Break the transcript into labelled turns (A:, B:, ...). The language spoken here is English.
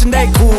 A: show that cool.